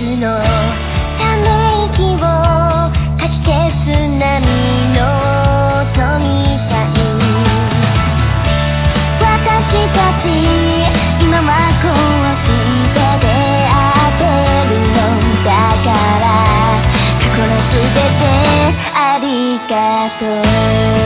の寒い息を吐き消す波の富さた私たち今はこうして出会ってるのだから心すべてありがとう